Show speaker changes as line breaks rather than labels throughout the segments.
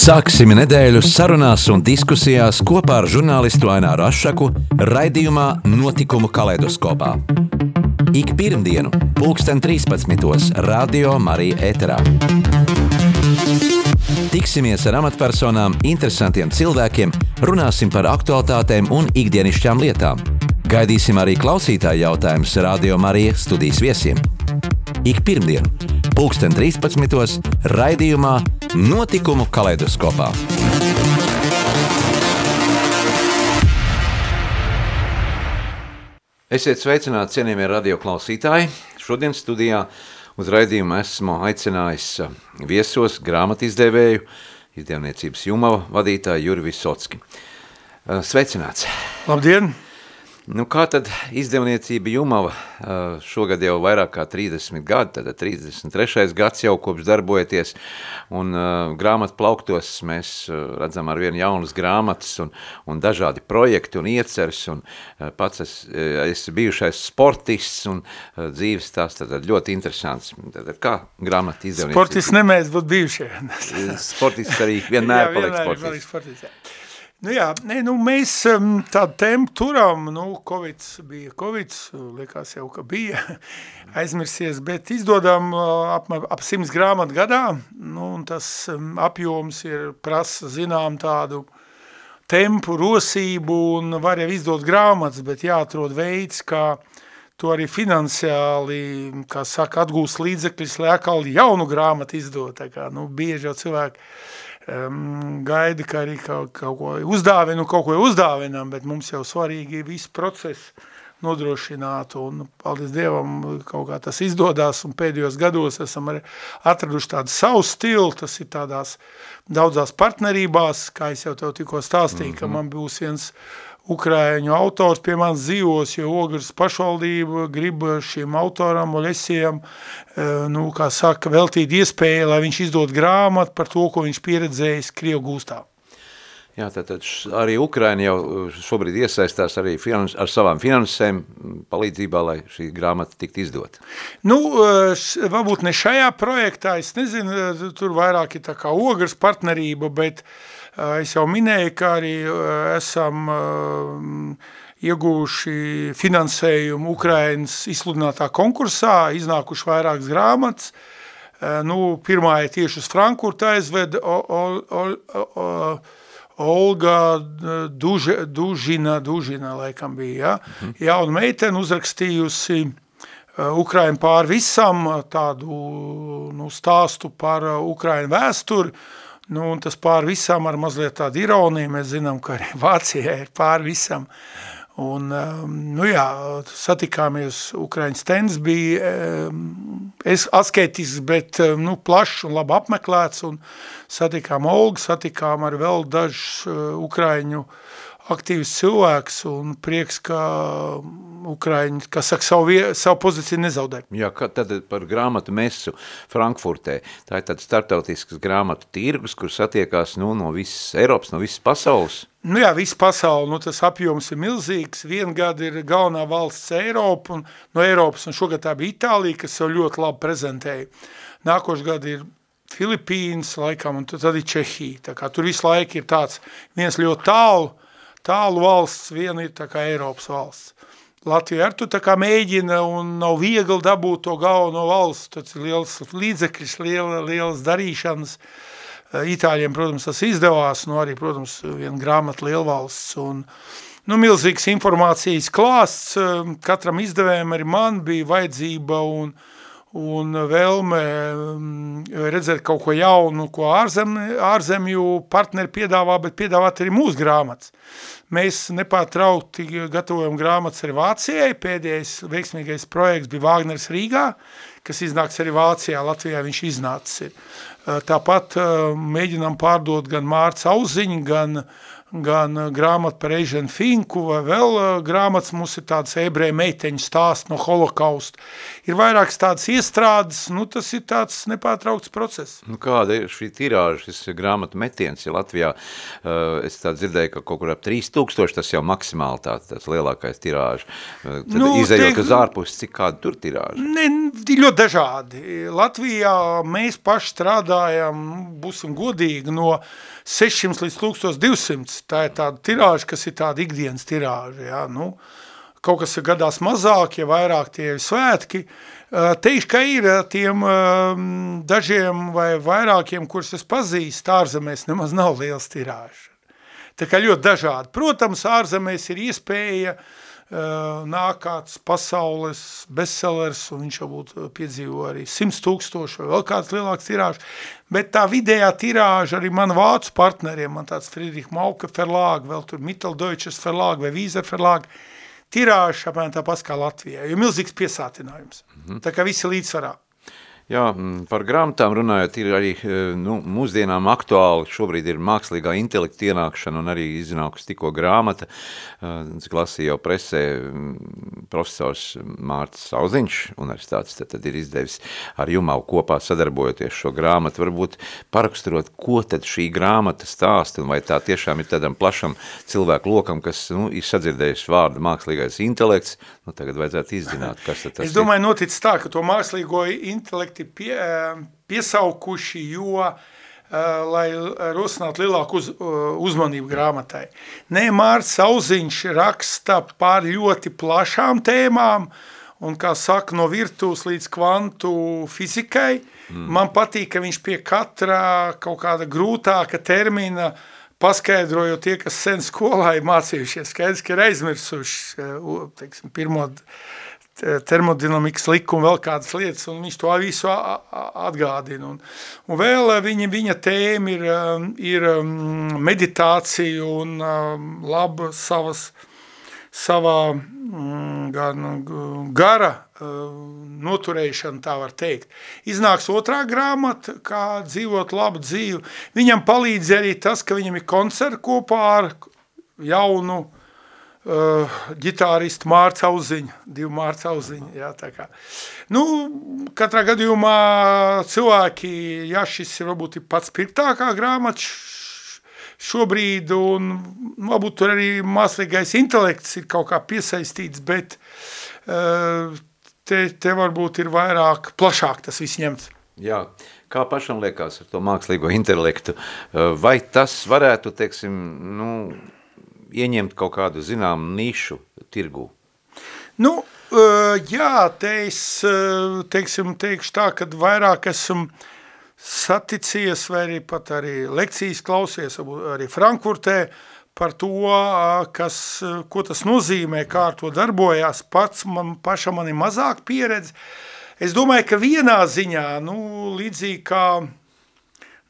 Sāksim nedēļu sarunās un diskusijās kopā ar žurnālistu Aināru Rošu raidījumā Notikumu kaleidoskopā. Ik pirmdienu, pulksten 13. Radio Marija Eterā. Tiksimies ar amatpersonām, interesantiem cilvēkiem, runāsim par aktuālitātēm un ikdienišķām lietām. Gaidīsim arī klausītāju jautājumus Radio Marija studijas viesiem. Ik pirmdienu, pulksten 13. raidījumā Notikumu kaleidoskopā. Esiet sveicināti, cienījamie radioklausītāji. Šodien studijā uz raidījumu esmu aicinājis uh, viesos grāmatizdevēju, izdevniecības Jumava vadītāju Juri Visocki. Uh, sveicināts!
Labdien!
Nu, kā tad izdevniecība Jumava šogad jau vairāk kā 30 gadi, tad 33. gads jau kopš darbojoties, un grāmatu plauktos mēs redzam ar vienu jaunas grāmatas un, un dažādi projekti un ieceres, un pats es, es bijušais sportists un dzīves tās tad ļoti interesants. Tad kā grāmata izdevniecība?
Sportists nemēdz būt bijušie.
sportists arī vienmēr jā, paliek sportists. Paliek sportists jā.
Nu jā, ne, nu mēs tādu tēmu turam, nu, Covid bija Covid, likās jau, ka bija aizmirsies, bet izdodam ap, ap simts grāmatu gadā, nu, un tas apjoms ir prasa zinām tādu tempu, rosību, un var jau izdot grāmatas, bet jāatrod veids, kā to arī finansiāli, kā saka, atgūst līdzekļus, lai atkal jaunu grāmatu izdot, tā kā, nu, bieži jau cilvēki um, gaida, ka arī kaut, kaut ko uzdāvinu, kaut ko uzdāvinam, bet mums jau svarīgi visu procesu nodrošināt, un paldies Dievam, kaut kā tas izdodās, un pēdējos gados esam arī atraduši tādu savu stilu, tas ir tādās daudzās partnerībās, kā es jau tev tikko stāstīju, mm -hmm. ka mhm. man būs viens uh, Ukraiņu autors pie manis dzīvos, jo Ogras pašvaldība grib šim autoram, Oļesijam, e, nu, kā saka, veltīt iespēju, lai viņš izdod grāmatu par to, ko viņš pieredzējis Krievu gūstā.
Jā, tātad arī Ukraina jau šobrīd iesaistās arī finans, ar savām finansēm palīdzībā, lai šī grāmata tiktu izdot.
Nu, e, varbūt ne šajā projektā, es nezinu, e, tur vairāk ir tā kā ogras partnerība, bet uh, es jau minēju, ka arī eh, esam eh, iegūši finansējumu Ukrainas izsludinātā konkursā, iznākuši vairākas grāmatas. Nu, pirmā ir tieši uz Frankfurtu aizved Olga Duž, Dužina, Dužina laikam bija, ja? Mhm. jauna meitene uzrakstījusi Ukraina pār visam tādu nu, stāstu par Ukraina vēsturi, Nu, un tas pār visam ar mazliet tādu ironiju, mēs zinām, ka arī Vācijai ir pār visam. Un, um, nu jā, satikāmies, Ukraiņas tens bija um, es asketisks, bet um, nu, plašs un labi apmeklēts, un satikām Olgu, satikām ar vēl dažus uh, Ukraiņu aktīvs cilvēks, un prieks, ka Ukraiņi, kas saka, savu, vie, savu pozīciju nezaudē.
Jā, tad par grāmatu mesu Frankfurtē. Tā ir tāds startautisks grāmatu tirgus, kur satiekās nu, no visas Eiropas, no visas pasaules.
Nu jā, viss pasauli, nu tas apjoms ir milzīgs. Vienu gadu ir galvenā valsts Eiropa, un no Eiropas, un šogad tā bija Itālija, kas sev ļoti labi prezentēja. Nākošu gadu ir Filipīnas laikam, un tad ir Čehija. Tā kā tur visu laiku ir tāds viens ļoti tālu, tālu valsts, viena ir tā kā Eiropas valsts. Latvija ar tu tā kā mēģina un nav viegli dabūt to galveno valsts, tas ir liels līdzekļus, liela, lielas darīšanas. Itāļiem, protams, tas izdevās, nu arī, protams, viena grāmata lielvalsts un, nu, milzīgs informācijas klāsts, katram izdevējiem arī man bija vajadzība un, un vēlme redzēt kaut ko jaunu, ko ārzem, ārzemju partneri piedāvā, bet piedāvāt arī mūsu grāmatas. Mēs nepārtraukti gatavojam grāmatas arī Vācijai. Pēdējais veiksmīgais projekts bija Vāgners Rīgā, kas iznāks arī Vācijā. Latvijā viņš iznācis ir. Tāpat mēģinām pārdot gan Mārts Auziņu, gan gan uh, grāmata par Eženu Finku, vai vēl uh, grāmatas mums ir tāds ebreja meiteņu stāsts no holokausta. Ir vairākas tādas iestrādes, nu tas ir tāds nepārtraukts process.
Nu, kāda ir šī tirāža, šis grāmatu metiens, ja Latvijā, es tā dzirdēju, ka kaut kur ap 3000 tas jau maksimāli tā, tas lielākais tirāža. Tad nu, izējot tiek... uz ārpus, cik kāda tur tirāža?
Ne, ļoti dažādi. Latvijā mēs paši strādājam, būsim godīgi, no 600 līdz 1200. Tā ir tāda tirāža, kas ir tāda ikdienas tirāža. Ja? Nu, kaut kas ir gadās mazāk, ja vairāk tie ir svētki. Teikšu, ka ir tiem dažiem vai vairākiem, kurus es pazīstu, ārzemēs nemaz nav liels tirāža. Tā kā ļoti dažādi. Protams, ārzemēs ir iespēja uh, nāk kāds pasaules bestsellers, un viņš jau būtu piedzīvo arī 100 tūkstoši vai vēl kāds lielāks tirāžs, bet tā vidējā tirāža arī man vācu partneriem, man tāds Friedrich Mauka Verlag, vēl tur Mitteldeutsches Verlag vai Wieser Verlag, tirāža apmēram tāpats kā Latvijā, jo milzīgs piesātinājums. Mm -hmm. Tā kā visi līdzsvarā.
Jā, par grāmatām runājot, ir arī e, nu, mūsdienām aktuāli. Šobrīd ir mākslīgā intelekta ienākšana un arī iznākusi tikko grāmata. Cik lasīja jau presē profesors Mārts Sauziņš, universitātes, tad, tad ir izdevis ar Jumau kopā sadarbojoties šo grāmatu. Varbūt paraksturot, ko tad šī grāmata stāsta un vai tā tiešām ir tādam plašam cilvēku lokam, kas nu, ir sadzirdējuši vārdu mākslīgais intelekts. Nu, tagad vajadzētu izzināt, kas tas
ir. Es domāju, notic tā, ka to mākslīgo intelektu noteikti pie, piesaukuši, jo eh, lai rosinātu lielāku uz, eh, uzmanību grāmatai. Nē, Mārts Sauziņš raksta par ļoti plašām tēmām, un, kā saka, no virtuves līdz kvantu fizikai. Mm. Man patīk, ka viņš pie katra kaut kāda grūtāka termina paskaidrojot tie, kas sen skolā ir mācījušies, skaidrs, ka ir aizmirsuši, teiksim, pirmo termodinamikas likumu, vēl kādas lietas, un viņš to visu atgādina. Un, un vēl eh, viņa, viņa tēma ir, um, ir um, meditācija un laba savas, savā mm, gan gara noturēšana, tā var teikt. Iznāks otrā grāmata, kā dzīvot labu dzīvi. Viņam palīdz arī tas, ka viņam ir koncerti kopā ar jaunu uh, uh, ģitāristu Mārts Auziņu, divu Mārts Auziņu, jā, tā kā. Nu, katrā gadījumā cilvēki, jā, šis ir varbūt pats pirktākā grāmata šobrīd, un varbūt tur arī mākslīgais intelekts ir kaut kā piesaistīts, bet uh, te, te varbūt ir vairāk, plašāk tas viss ņemts.
Jā, kā pašam liekas ar to mākslīgo intelektu, uh, vai tas varētu, teiksim, nu, ieņemt kaut kādu zināmu nišu tirgu?
Nu, jā, te es, teiksim, teikšu tā, kad vairāk esmu saticies vai arī pat arī lekcijas klausies, arī Frankfurtē, par to, kas, ko tas nozīmē, kā ar to darbojās, pats man pašam man ir mazāk pieredze. Es domāju, ka vienā ziņā, nu, līdzīgi kā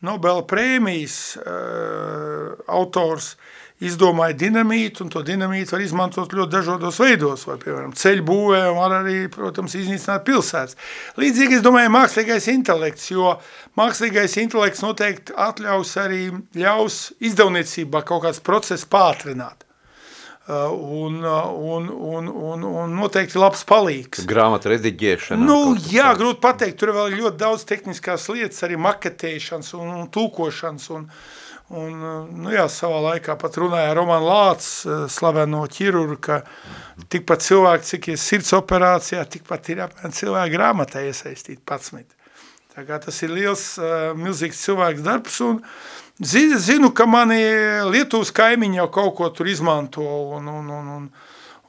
Nobela prēmijas uh, autors uh, izdomāja dinamītu, un to dinamītu var izmantot ļoti dažādos veidos, vai, piemēram, ceļu būvē, un var arī, protams, iznīcināt pilsētas. Līdzīgi, es domāju, mākslīgais intelekts, jo mākslīgais intelekts noteikti atļaus arī ļaus izdevniecībā kaut kāds process pātrināt. Uh, un, uh, un, un, un, un noteikti labs palīgs.
Grāmata rediģēšana.
Nu, jā, grūti pateikt, tur vēl ļoti daudz tehniskās lietas, arī maketēšanas un, un tulkošanas un, uh, Un, nu jā, savā laikā pat runāja Roman Lāts, eh, slaveno ķirurgu, ka tikpat cilvēki, cik ir sirds operācijā, tikpat ir apmēram cilvēki grāmatā iesaistīt 11. Tā kā tas ir liels, eh, milzīgs cilvēks darbs, un zinu, zinu, ka mani Lietuvas kaimiņi jau kaut ko tur izmanto, un, un, un, un,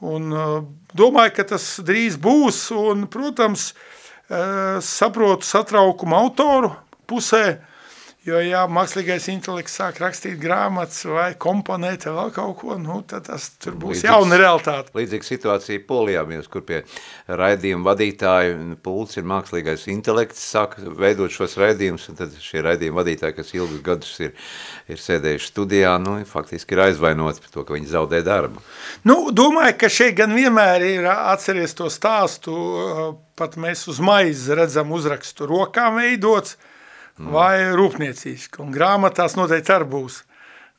un eh, domāju, ka tas drīz būs, un, protams, saprotu satraukumu autoru pusē, Jo, ja mākslīgais intelekts sāk rakstīt grāmatas vai komponēt vai kaut ko, nu, tad tas tur būs līdzīgs, jauna realitāte.
Līdzīga situācija Polijā bijus, kur pie raidījuma vadītāju pults ir mākslīgais intelekts, sāk veidot šos raidījumus, un tad šie raidījuma vadītāji, kas ilgus gadus ir, ir sēdējuši studijā, nu, faktiski ir aizvainoti par to, ka viņi zaudē darbu.
Nu, domāju, ka šeit gan vienmēr ir atceries to stāstu, pat mēs uz maizes redzam uzrakstu rokām veidots, vai rūpniecīski, un grāmatās noteikti arī būs.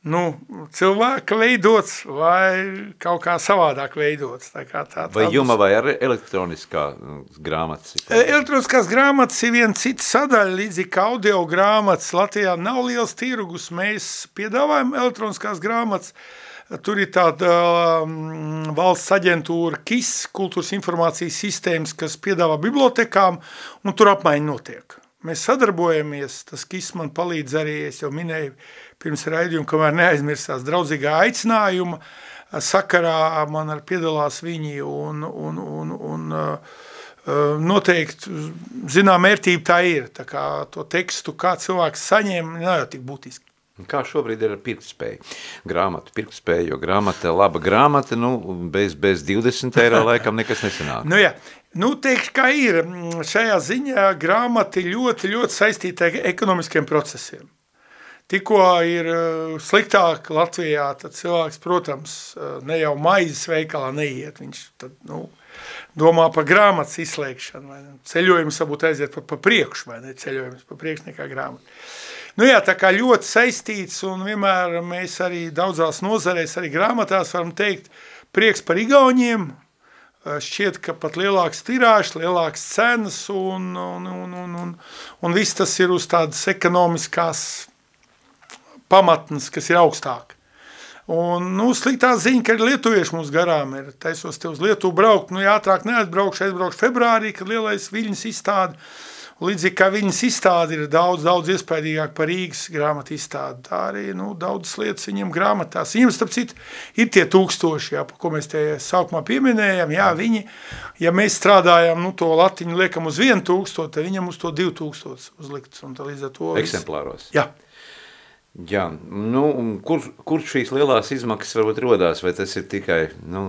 nu, cilvēka veidots vai kaut kā savādāk veidots. Tā kā tā,
vai juma vai ar elektroniskā mm, grāmatas?
E, elektroniskās grāmatas ir viena cita sadaļa, līdzīgi kā audio grāmatas. Latvijā nav liels tirgus, mēs piedāvājam elektroniskās grāmatas, Tur ir tāda um, valsts aģentūra KIS, kultūras informācijas sistēmas, kas piedāvā bibliotekām, un tur apmaiņa notiek. Mēs sadarbojamies, tas KIS man palīdz arī, es jau minēju pirms raidījuma, kamēr neaizmirsās draudzīgā aicinājuma, sakarā man ar piedalās viņi un, un, un, un uh, uh, noteikti, zinām, mērtība tā ir, tā kā to tekstu, kā cilvēks saņem, nav jau tik būtiski.
Kā šobrīd ir ar pirktspēju? Grāmatu pirktspēju, jo grāmata, laba grāmata, nu, bez, bez 20 eiro laikam nekas nesanāk.
nu jā, nu teikšu, kā ir, šajā ziņā grāmata ļoti, ļoti saistīta ar ekonomiskiem procesiem. Tikko ir uh, sliktāk Latvijā, tad cilvēks, protams, uh, ne jau maizes veikalā neiet, viņš tad, nu, domā par grāmatas izslēgšanu, vai ne? ceļojums varbūt aiziet pa, pa priekšu, vai ne, ceļojums pa priekšu nekā grāmata. Nu jā, tā kā ļoti saistīts un vienmēr mēs arī daudzās nozarēs, arī grāmatās varam teikt prieks par igauņiem, šķiet, ka pat lielāks tirāžs, lielāks cenas un, un, un, un, un, un viss tas ir uz tādas ekonomiskās pamatnes, kas ir augstāk. Un, nu, sliktā ziņa, ka ir lietuvieši mums garām ir, taisos te uz Lietuvu braukt, nu, jātrāk neatbraukšu, aizbraukšu februārī, kad lielais viļņas izstāda, Līdzīgi kā viņas izstāde ir daudz, daudz iespaidīgāk par Rīgas grāmatu izstādi, tā arī nu, daudzas lietas viņam grāmatās. Viņam, starp citu, ir tie tūkstoši, jā, ko mēs te sākumā pieminējam, jā, viņi, ja mēs strādājam, nu, to latiņu liekam uz vienu tūkstotu, tad viņam uz to divu tūkstotu uzlikts. Un tā līdz ar to...
Eksemplāros.
Jā.
Jā, nu, kur, kur šīs lielās izmaksas varbūt rodās? Vai tas ir tikai nu,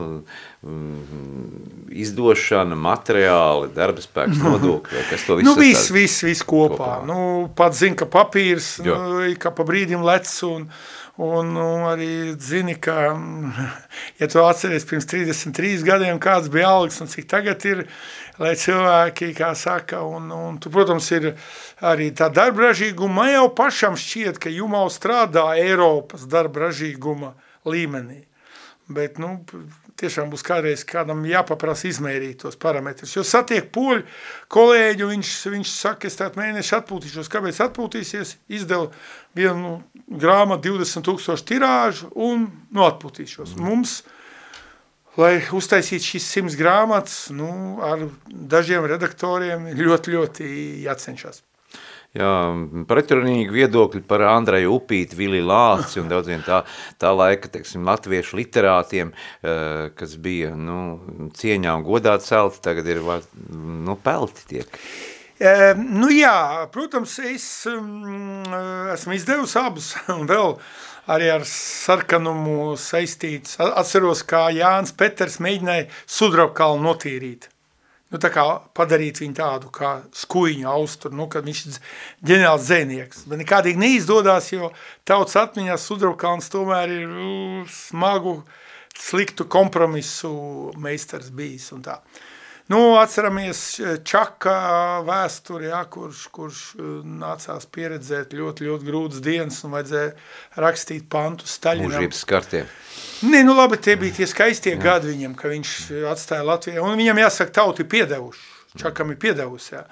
mm, izdošana, materiāli, darba spēks, nodokļi, kas to visu?
Nu, viss, viss, viss kopā. kopā. Nu, pats zina, ka papīrs, nu, ka pa brīdim lec un, un nu, arī zini, ka, ja tu atceries pirms 33 gadiem, kāds bija algas un cik tagad ir, lai cilvēki, kā saka, un, un tu, protams, ir arī tā darba ražīguma, man jau pašam šķiet, ka Jumau strādā Eiropas darba ražīguma līmenī. Bet, nu, tiešām būs kādreiz kādam jāpaprasa izmērīt tos parametrus. Jo satiek poļu kolēģu, viņš, viņš saka, es tātad mēneši atpūtīšos. Kāpēc atpūtīsies? Izdeva vienu grāmatu 20 tūkstošu tirāžu un nu, atpūtīšos. Mm. Mums lai uztaisītu šīs simts grāmatas, nu, ar dažiem redaktoriem ļoti, ļoti jācenšas.
Jā, pretrunīgi viedokļi par Andreju Upīti, Vili Lāci un daudziem tā, tā laika, teiksim, latviešu literātiem, eh, kas bija, nu, cieņā un godā celti, tagad ir, nu, pelti tiek.
E, nu jā, protams, es um, esmu izdevusi abus un vēl arī ar sarkanumu saistīts. Atceros, kā Jānis Peters mēģināja Sudrabkalnu notīrīt. Nu, tā kā padarīt viņu tādu kā skuiņu austuru, nu, kad viņš ģeniāls dzēnieks. Bet nekādīgi neizdodas, jo tautas atmiņās Sudrabkalns tomēr ir smagu, sliktu kompromisu meistars bijis un tā. Uh, Nu, atceramies eh, Čaka vēsturi, ja, kurš, kurš eh, nācās pieredzēt ļoti, ļoti grūtas dienas un vajadzēja rakstīt pantu Staļinam.
Mūžības skartiem.
Nē, nu labi, tie bija tie skaistie Jā. gadi viņam, ka viņš atstāja Latviju. Un viņam jāsaka, tauti piedevuši. Čakam ir piedevusi, jā.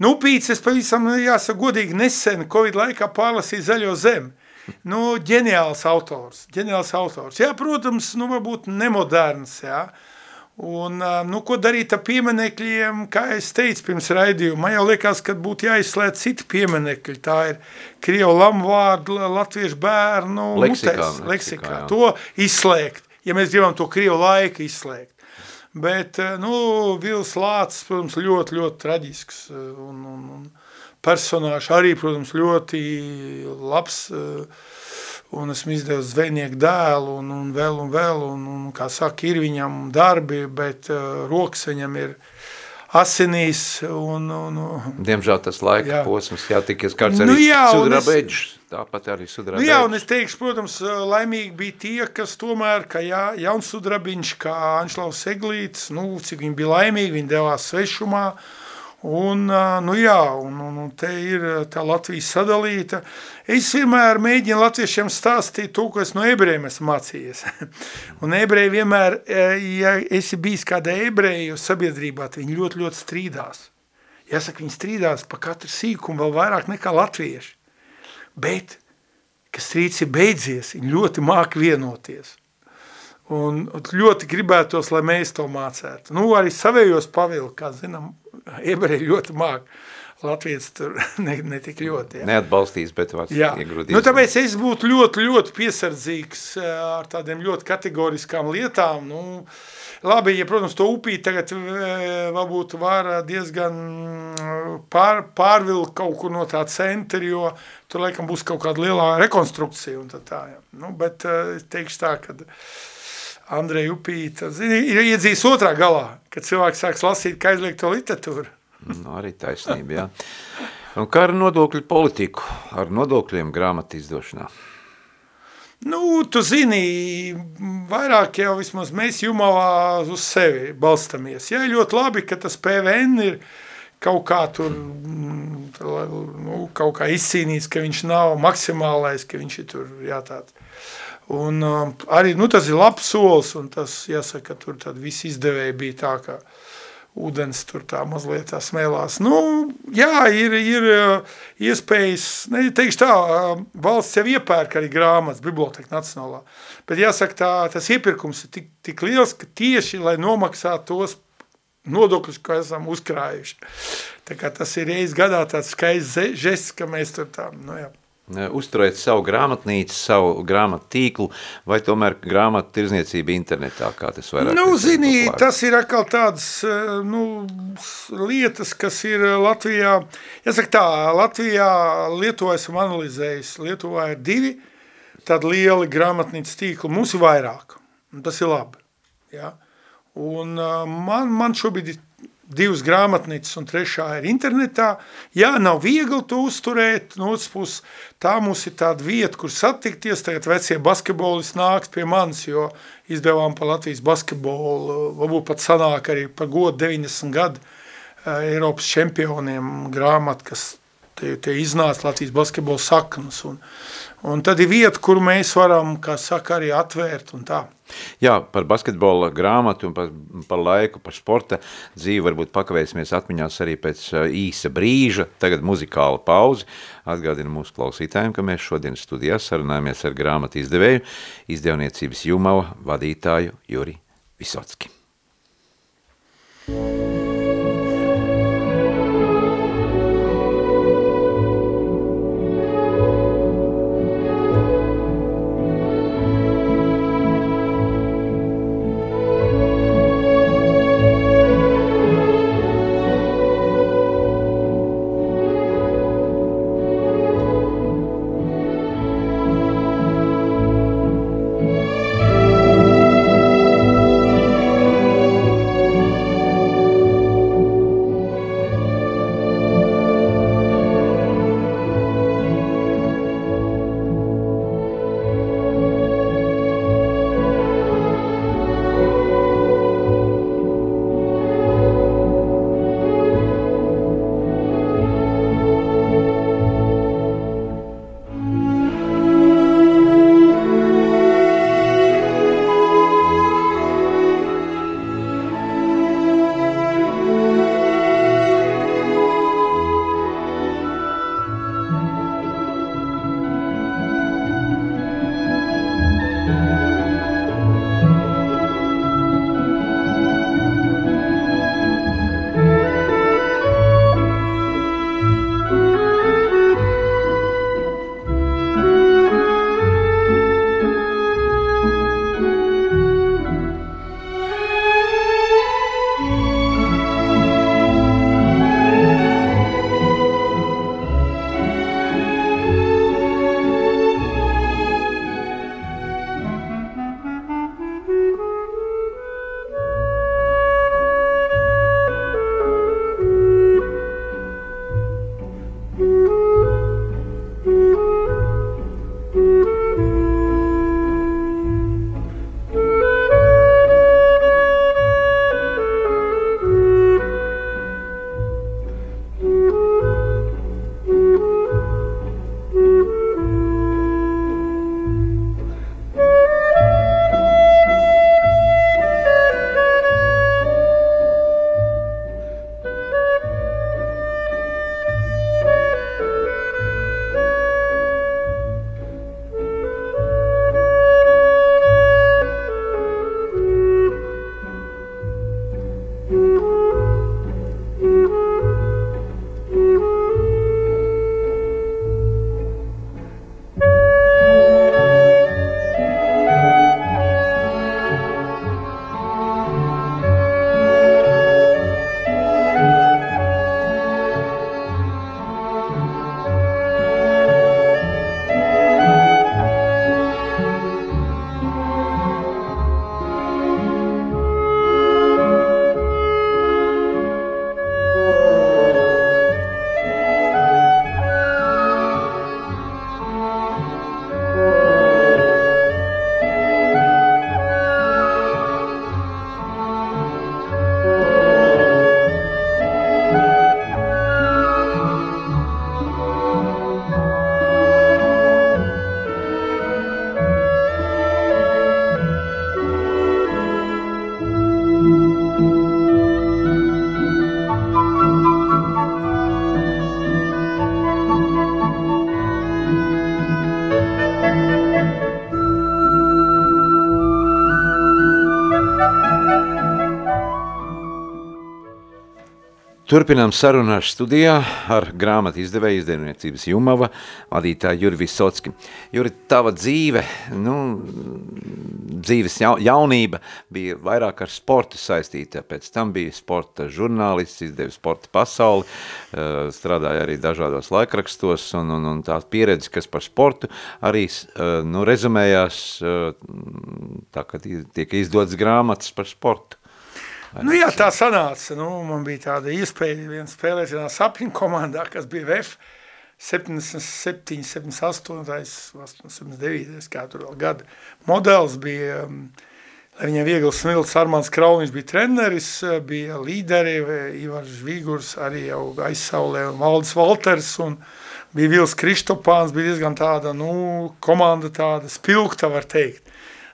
Nu, pīcis, es pavisam, jāsaka, godīgi nesen Covid laikā pārlasīju Zaļo zemi. Nu, ģeniāls autors, ģeniāls autors. Jā, protams, nu, varbūt nemoderns, jā. Uh, Un, nu, ko darīt ar pieminekļiem, kā es teicu pirms raidījuma, man jau liekas, ka būtu jāizslēdz citi pieminekļi. Tā ir Krievu lamu vārdu, latviešu bērnu
leksikā,
mutes, leksikā. leksikā to izslēgt, ja mēs gribam to Krievu laiku izslēgt. Bet, nu, Vils Lācis, protams, ļoti, ļoti traģisks un, un, un personāžs arī, protams, ļoti labs uh, un esmu izdevis zvejnieku dēlu, un, un vēl, un vēl, un, un, kā saka, ir viņam darbi, bet uh, rokas viņam ir asinīs, un, un, un
Diemžēl tas laika jā. posms jātikies kāds nu, arī jā, sudrabeģis, tāpat arī sudrabeģis.
Nu jā, un es teikšu, protams, uh, laimīgi bija tie, kas tomēr, ka jā, jauns sudrabiņš, kā Anšlaus Eglīts, nu, cik viņi bija laimīgi, viņi devās svešumā, Un, nu jā, un, un, un te ir tā Latvija sadalīta. Es vienmēr mēģinu latviešiem stāstīt to, ko es no ebrejiem esmu mācījies. un ebreji vienmēr, ja esi bijis kāda ebreju sabiedrībā, tad viņi ļoti, ļoti strīdās. Jāsaka, viņi strīdās pa katru sīkumu vēl vairāk nekā latvieši. Bet, kad strīds ir beidzies, viņi ļoti māki vienoties. Un ļoti gribētos, lai mēs to mācētu. Nu, arī savējos pavilku, kā zinām, ebreji ļoti māk. Latvijas tur ne, ne tik ļoti. Jā.
Neatbalstīs, bet var
iegrūdīt. Nu, tāpēc es būtu ļoti, ļoti piesardzīgs eh, ar tādiem ļoti kategoriskām lietām. Nu, labi, ja, protams, to upīt tagad eh, varbūt var diezgan mm, pār, pārvilkt kaut kur no tā centra, jo tur laikam būs kaut kāda lielā rekonstrukcija un tā tā. Jā. Nu, bet eh, es teikšu tā, ka Andreja Upīta zini, ir iedzīs otrā galā, kad cilvēks sāks lasīt, kā aizliegt to literatūru.
Nu, arī taisnība, jā. Un kā ar nodokļu politiku, ar nodokļiem grāmatu izdošanā?
Nu, tu zini, vairāk jau vismaz mēs Jumavā uz sevi balstamies. Jā, ļoti labi, ka tas PVN ir kaut kā tur, nu, kaut kā izcīnīts, ka viņš nav maksimālais, ka viņš ir tur, jā, tāds. Un um, arī, nu, tas ir labs solis, un tas, jāsaka, tur tad viss izdevēji bija tā, ka ūdens tur tā mazliet tā smēlās. Nu, jā, ir, ir uh, iespējas, ne, teikšu tā, uh, valsts jau iepērk arī grāmatas, Biblioteka nacionālā, bet jāsaka tā, tas iepirkums ir tik, tik liels, ka tieši, lai nomaksātu tos nodokļus, ko esam uzkrājuši. Tā kā tas ir reiz gadā tāds skaists žests, ka mēs tur tā, nu jā,
uzturēt savu grāmatnīcu, savu grāmatu tīklu, vai tomēr grāmatu tirzniecība internetā, kā tas vairāk?
Nu, zini, tas ir atkal tādas eh, nu, lietas, kas ir Latvijā, jāsaka tā, Latvijā Lietuvā esam analizējis, Lietuvā ir divi tādi lieli grāmatnīcas tīkli, mums ir vairāk, un tas ir labi, ja? Un eh, man, man šobrīd ir divas grāmatnīcas un trešā ir internetā. Jā, nav viegli to uzturēt, no otras puses, tā mums ir tāda vieta, kur satikties, tagad vecie basketbolisti nāks pie manis, jo izdevām par Latvijas basketbolu, varbūt pat sanāk arī par godu 90 gadu eh, Eiropas čempioniem grāmatu, kas tie, tie iznāca Latvijas basketbola saknas, un, un tad ir vieta, kur mēs varam, kā saka, arī atvērt un tā.
Jā, par basketbola grāmatu un par, par laiku, par sporta dzīvi varbūt pakavēsimies atmiņās arī pēc īsa brīža. Tagad muzikāla pauze. Atgādina mūsu klausītājiem, ka mēs šodien studijā sarunājamies ar grāmatu izdevēju, izdevniecības Jumava vadītāju Juri Visocki. Thank you. Turpinām sarunu ar studijā ar grāmatu izdevēju izdevniecības Jumava vadītāju Juri Visocki. Juri, tava dzīve, nu, dzīves jaunība bija vairāk ar sportu saistīta, pēc tam bija sporta žurnālists, izdevi sporta pasauli, eh, strādāja arī dažādos laikrakstos un, un, un tās pieredzes, kas par sportu arī, eh, nu, rezumējās eh, tā, ka tiek izdotas grāmatas par sportu.
Nu, jā, tā sanāca. Nu, man bija tāda iespēja vien spēlēt vienā sapņu komandā, kas bija VF 77, 78, 89, kā tur vēl gada. Modelis bija, um, lai viņam viegli smilts, Armāns Krauliņš bija treneris, bija līderi, Ivars Žvīgurs arī jau aizsaulē, un Valdis Valters, un bija Vils Kristopāns, bija diezgan tāda, nu, komanda tāda spilgta, var teikt.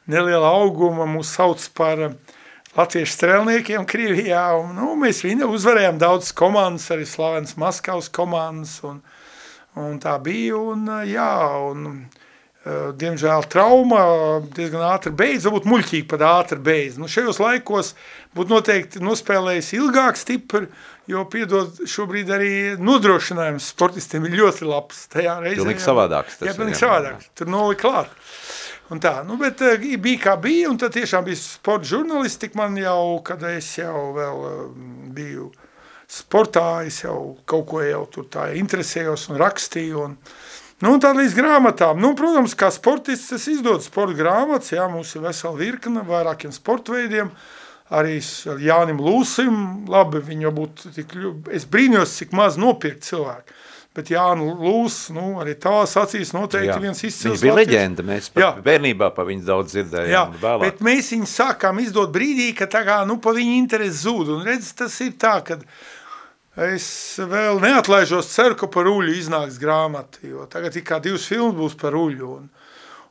Neliela auguma mūs sauc par uh, latviešu strelniekiem Krievijā, un nu, mēs viņa uzvarējām daudz komandas, arī slavens Maskavas komandas, un, un tā bija, un jā, un uh, diemžēl trauma diezgan ātri beidz, varbūt muļķīgi pat ātri beidz. Nu, šajos laikos būtu noteikti nospēlējis ilgāk stipri, jo, piedod, šobrīd arī nodrošinājums sportistiem ir ļoti labs. Tajā reizē.
Pilnīgi savādāks.
Tas jā, pilnīgi savādāks. Tur nolika klāt. Un tā, nu, bet uh, bija kā bija, un tad tiešām bija sporta žurnālisti, man jau, kad es jau vēl uh, biju sportā, es jau kaut ko jau tur tā interesējos un rakstīju, un, nu, un tā līdz grāmatām. Nu, protams, kā sportists es izdodu sporta grāmatas, jā, mums ir vesela virkne, vairākiem sporta veidiem, arī Jānim Lūsim, labi, viņu būtu tik, es brīņos, cik maz nopirkt cilvēku. Bet Jānu Lūs, nu, arī tavās acīs noteikti jā. viens izcils.
Viņš bija Latvijas. leģenda, mēs jā. bērnībā pa viņu daudz dzirdējām. Jā, vēlāk.
bet mēs viņu sākām izdot brīdī, ka tā kā, nu, pa viņu interesi zūd. Un redz, tas ir tā, kad es vēl neatlaižos ceru, ka par uļu iznāks grāmata, jo tagad ir kā divas filmas būs par uļu. Un,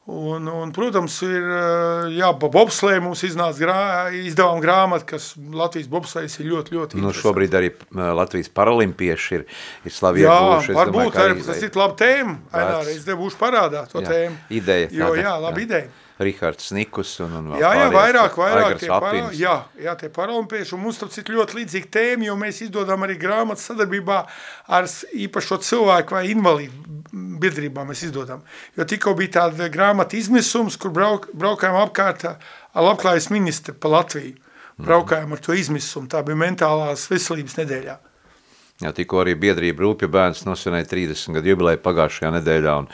Un, un, protams, ir, eh, jā, bobslēja mums iznāca grā, izdevām grāmatu, kas Latvijas bobslējas ir ļoti, ļoti
Nu, šobrīd arī eh, Latvijas paralimpieši ir, ir slavi ieguvuši.
Jā, varbūt, arī, tas ir laba tēma, Aināri, es devuši parādā to jā, tēmu.
Ideja.
Jo, jā, laba jā. ideja.
Rihards Nikus un, un
jā, jā, vairāk, vairāk tie, para, jā, jā, tie paralimpieši, un mums tam cit ļoti līdzīga tēma, jo mēs izdodam arī grāmatas sadarbībā ar īpašo cilvēku vai invalīdu biedrībā mēs izdodam. Jo tikko bija tāda grāmata izmisums, kur brauk, braukājām apkārt labklājas ministru pa Latviju. Braukājām ar to izmisumu, tā bija mentālās veselības nedēļā.
Jā, tikko arī biedrība Rūpja bērns nosvinēja 30 gadu jubilēju pagājušajā nedēļā, un,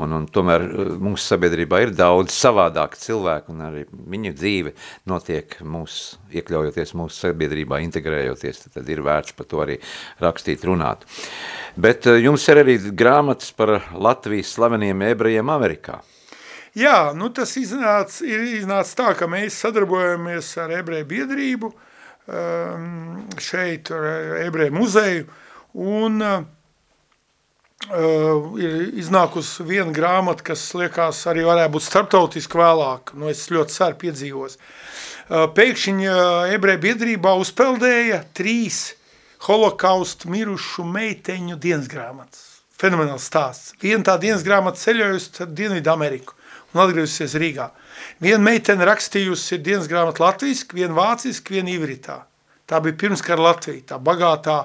un, un tomēr uh, mūsu sabiedrībā ir daudz savādāk cilvēku, un arī viņu dzīve notiek mūsu, iekļaujoties mūsu sabiedrībā, integrējoties, tad, tad ir vērts par to arī rakstīt, runāt. Bet uh, jums ir arī grāmatas par Latvijas slaveniem ebrejiem Amerikā.
Jā, nu tas iznāca, iznāca tā, ka mēs sadarbojamies ar ebreju biedrību, šeit ebreju muzeju, un uh, ir iznākusi viena grāmata, kas liekas arī varētu būt starptautiski vēlāk, nu es ļoti ceru piedzīvos. Uh, pēkšņi uh, ebreju biedrībā uzpeldēja trīs holokaustu mirušu meiteņu dienas grāmatas. Fenomenāls stāsts. Viena tā dienas grāmata ceļojusi Dienvidu Ameriku un atgriezusies Rīgā. Viena meitene rakstījusi dienas grāmata latviski, viena vāciski, viena ivritā. Tā bija pirmskara Latvija, tā bagātā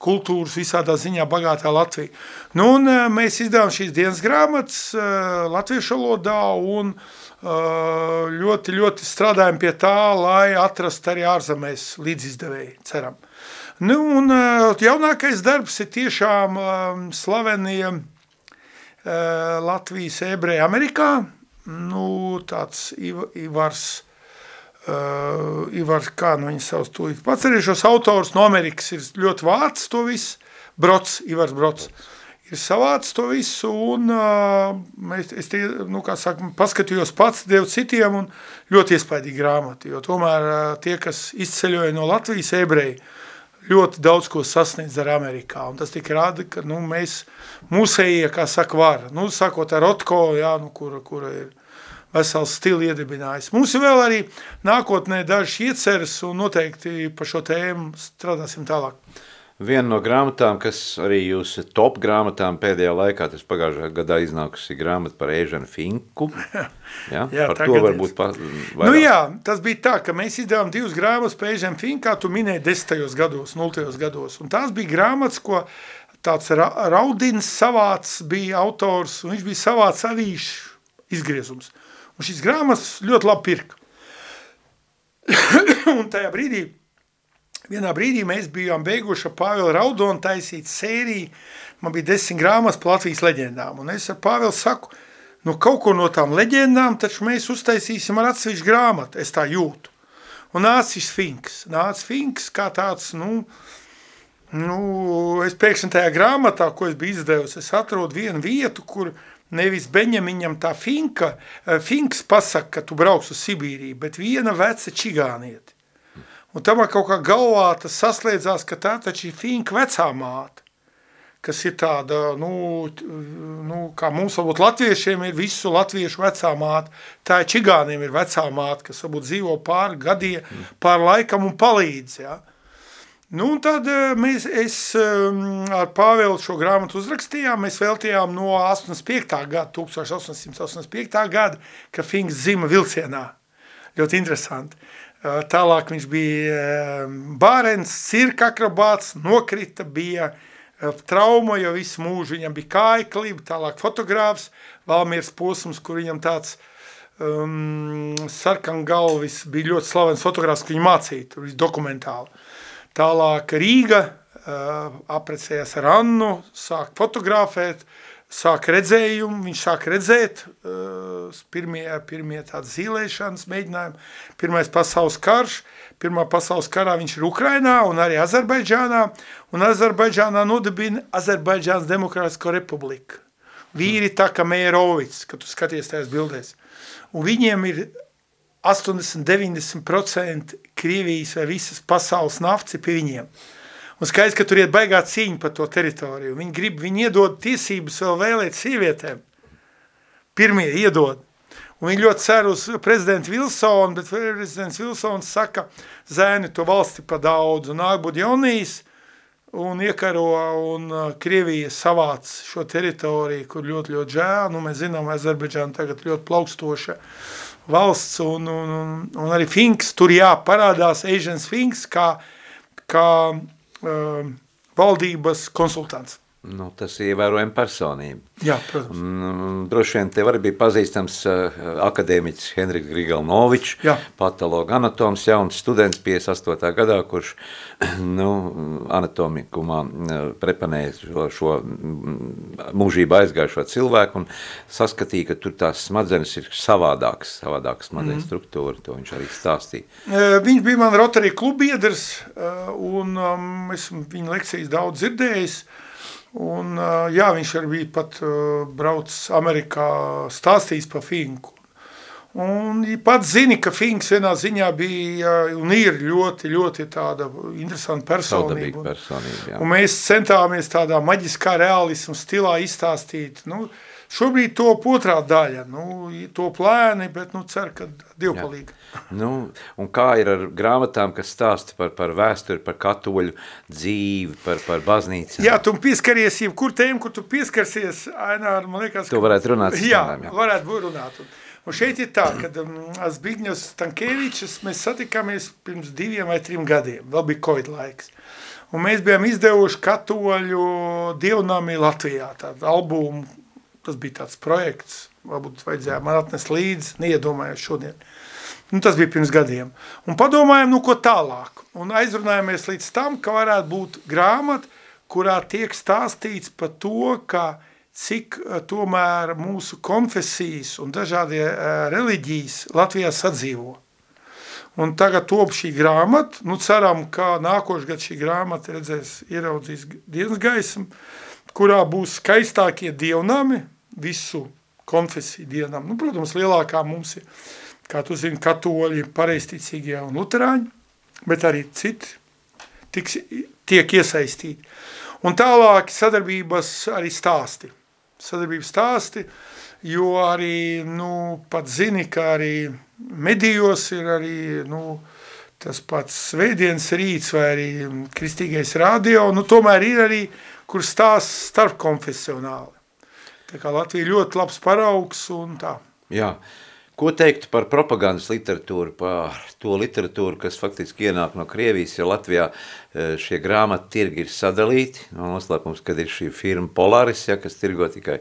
kultūras visādā ziņā bagātā Latvija. Nu, un eh, mēs izdevām šīs dienas grāmatas uh, latviešu valodā un uh, ļoti, ļoti strādājam pie tā, lai atrastu arī ārzemēs līdzizdevēji, ceram. Nu, un jaunākais darbs ir tiešām slavenie Latvijas ebreji Amerikā, nu, tāds Ivars uh, Ivars, kā nu viņas savus tūlīt. Pats arī šos autors no Amerikas ir ļoti vārds to visu, Brots, Ivars Brots, ir savāds to visu, un uh, mēs, es tie, nu, kā saka, paskatījos pats, devu citiem, un ļoti iespaidīgi grāmati, jo tomēr uh, tie, kas izceļoja no Latvijas ebreji, ļoti daudz ko sasniedz ar Amerikā, un tas tik rāda, ka, nu, mēs, mūsējie, kā saka, var, nu, sakot ar Rotko, jā, nu, kura, kura ir vesels stili iedibinājis. Mums ir vēl arī nākotnē dažas ieceras un noteikti par šo tēmu strādāsim tālāk.
Viena no grāmatām, kas arī jūs top grāmatām pēdējā laikā, tas pagājušajā gadā iznākusi grāmata par Ēžanu Finku. Ja?
Jā,
par to varbūt pa,
Nu jā, tas bija tā, ka mēs izdevām divas grāmatas par Ēžanu Finku, kā tu minēji desmitajos gados, nultajos gados. Un tās bija grāmatas, ko tāds ra Raudins savāds bija autors, un viņš bija savāds avīšu izgriezums. Un šīs grāmatas ļoti labi pirka. un tajā brīdī Vienā brīdī mēs bijām beiguši ar Pāvilu Raudonu taisīt sēriju, man bija desmit grāmatas par Latvijas leģendām, un es ar Pāvilu saku, nu kaut ko no tām leģendām, taču mēs uztaisīsim ar atsevišķu grāmatu, es tā jūtu. Un nāca šis Finks, nāca Finks kā tāds, nu, nu, es pēkšņi tajā grāmatā, ko es biju izdevusi, es atrodu vienu vietu, kur nevis Beņamiņam tā Finka, Finks pasaka, ka tu brauks uz Sibīriju, bet viena veca čigānieti. Un tam kaut kā galvā tas saslēdzās, ka tā taču ir Finka vecā māte, kas ir tāda, nu, nu, kā mums varbūt latviešiem ir visu latviešu vecā māte, tā ir čigāniem ir vecā māte, kas varbūt dzīvo pāri gadie, pāri laikam un palīdz, ja. Nu, un tad mēs, es ar Pāvelu šo grāmatu uzrakstījām, mēs veltījām no 85. gada, 1885. gada, ka Finks zima vilcienā. Ļoti interesanti. Tālāk viņš bija bārens, cirka akrobāts, nokrita, bija trauma, jo visu mūžu viņam bija kāja tālāk fotogrāfs, Valmiers posms, kur viņam tāds um, sarkan galvis bija ļoti slavens fotogrāfs, ka viņu mācīja, tur viss dokumentāli. Tālāk Rīga aprecējās ar Annu, sāk fotografēt, sāk redzējumu, viņš sāk redzēt pirmie, pirmie tādas zīlēšanas mēģinājumi, pirmais pasaules karš, pirmā pasaules karā viņš ir Ukrainā un arī Azerbaidžānā, un Azerbaidžānā nodibina Azerbaidžānas Demokrātisko republiku. Vīri tā kā Mērovics, kad tu skaties tajās bildēs. Un viņiem ir 80-90% Krievijas vai visas pasaules nafts ir pie viņiem. Un skaidrs, ka tur iet baigā cīņa par to teritoriju. Viņi grib, viņi iedod tiesības vēl vēlēt sievietēm. Pirmie iedod. Un viņi ļoti cer uz prezidentu Vilsonu, bet prezidents Vilsons saka, zēni to valsti pa daudz. Un nāk Budjonijas un iekaro un Krievija savāc šo teritoriju, kur ļoti, ļoti žēl. Nu, mēs zinām, Azerbaidžāna tagad ļoti plaukstoša valsts un, un, un, arī Finks, tur jā, parādās Asians Finks kā, kā uh, valdības konsultants.
Nu, tas ir ievērojami personība.
Jā, protams.
Un, droši vien tev arī bija pazīstams uh, akadēmiķis Henriks Grigalnovičs, patologa anatoms, jauns students 58. gadā, kurš nu, anatomikumā uh, prepanēja šo, šo mm, mūžību aizgājušo cilvēku un saskatīja, ka tur tās smadzenes ir savādākas, savādākas smadzenes mm. struktūra, to viņš arī stāstīja.
Uh, viņš bija man Rotary klubiedrs un um, esmu viņa lekcijas daudz dzirdējis. Un, jā, viņš arī bija pat braucis Amerikā stāstījis par Finku. Un pats zini, ka Finks vienā ziņā bija un ir ļoti, ļoti tāda interesanta personība.
personība jā.
un mēs centāmies tādā maģiskā realismu stilā izstāstīt. Nu, šobrīd top otrā daļa, nu, top lēni, bet nu, cer, ka divpalīgi.
Nu, un kā ir ar grāmatām, kas stāsta par, par vēsturi, par katoļu dzīvi, par, par baznīcu?
Jā, tu pieskaries, jebkur tēmu, kur tu pieskarsies, Ainār, man liekas,
To varētu runāt
Jā,
stundām, jā.
varētu būt runāt. Un, un šeit ir tā, kad um, Zbigņos Tankēvičs, mēs satikāmies pirms diviem vai trim gadiem, vēl bija Covid laiks. Un mēs bijām izdevuši katoļu dievnami Latvijā, tādu albumu, tas bija tāds projekts, varbūt vajadzēja man atnest līdzi, neiedomājos šodien. Nu, tas bija pirms gadiem. Un padomājām, nu, ko tālāk. Un aizrunājāmies līdz tam, ka varētu būt grāmata, kurā tiek stāstīts par to, ka cik eh, tomēr mūsu konfesijas un dažādie uh, reliģijas Latvijā sadzīvo. Un tagad top šī grāmata, nu ceram, ka nākošais gads šī grāmata redzēs, ieraudzīs dienas gaismu, kurā būs skaistākie dievnami, visu konfesiju dievnami. Nu, protams, lielākā mums ir kā tu zini, katoļi, pareisticīgie un luterāņi, bet arī citi tiks, tiek iesaistīti. Un tālāk sadarbības arī stāsti. Sadarbības stāsti, jo arī, nu, pat zini, ka arī medijos ir arī, nu, tas pats Svētdienas rīts vai arī Kristīgais radio, nu tomēr ir arī, kur stāsts starp konfesionāli. Tā kā Latvija ļoti labs paraugs un tā.
Jā, Ko teiktu par propagandas literatūru, par to literatūru, kas faktiski ienāk no Krievijas, jo Latvijā e, šie grāmatu tirgi ir sadalīti. No noslēpums, kad ir šī firma Polaris, ja, kas tirgo tikai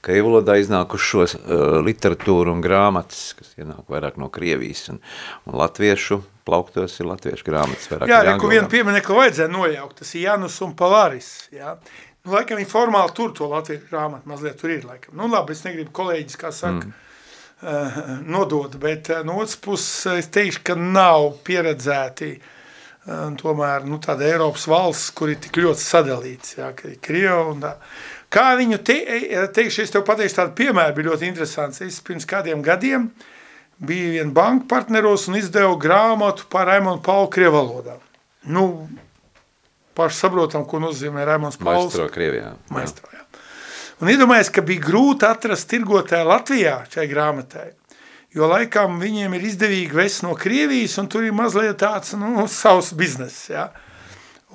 krievu valodā iznākušos uh, literatūru un grāmatas, kas ienāk vairāk no Krievijas un, un latviešu plauktos ir latviešu grāmatas vairāk.
Jā, reku vienu pieminekli vajadzēja nojaukt, tas ir Janus un Polaris, jā. Nu, laikam viņi formāli tur to latviešu grāmatu mazliet tur ir, laikam. Nu, labi, es negribu kolēģis, kā saka, mm nodot, bet eh, no otras puses es teikšu, ka nav pieredzēti eh, tomēr nu, tāda Eiropas valsts, kur ir tik ļoti sadalīts, jā, ka ir Krieva un tā. Kā viņu te, teikšu, es tev pateikšu tādu piemēru, bija ļoti interesants. Es pirms kādiem gadiem biju vien banka partneros un izdevu grāmatu par Raimondu Paulu Krievalodā. Nu, paši saprotam, ko nozīmē Raimons Pauls.
Maestro Krievijā.
Maestro, jā. Un iedomājies, ka bija grūti atrast tirgotāju Latvijā šai grāmatai, jo laikam viņiem ir izdevīgi vest no Krievijas, un tur ir mazliet tāds, nu, savs bizness, ja.